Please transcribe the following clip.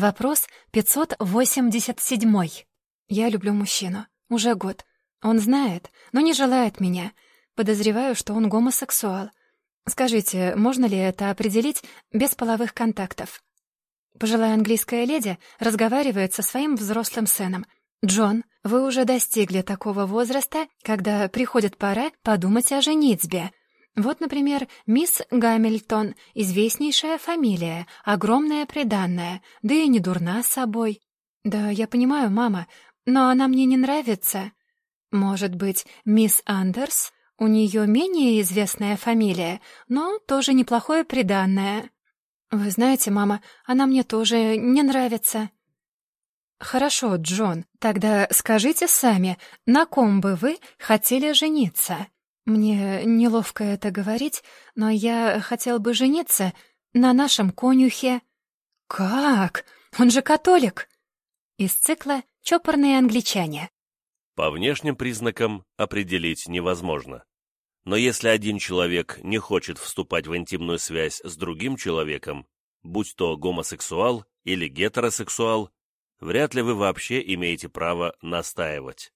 Вопрос 587. Я люблю мужчину. Уже год. Он знает, но не желает меня. Подозреваю, что он гомосексуал. Скажите, можно ли это определить без половых контактов? Пожилая английская леди разговаривает со своим взрослым сыном. «Джон, вы уже достигли такого возраста, когда приходит пора подумать о женитьбе. Вот, например, мисс Гамильтон, известнейшая фамилия, огромная приданная, да и не дурна собой. Да, я понимаю, мама, но она мне не нравится. Может быть, мисс Андерс? У нее менее известная фамилия, но тоже неплохое приданное. Вы знаете, мама, она мне тоже не нравится. Хорошо, Джон, тогда скажите сами, на ком бы вы хотели жениться? Мне неловко это говорить, но я хотел бы жениться на нашем конюхе. Как? Он же католик. Из цикла «Чопорные англичане». По внешним признакам определить невозможно. Но если один человек не хочет вступать в интимную связь с другим человеком, будь то гомосексуал или гетеросексуал, вряд ли вы вообще имеете право настаивать.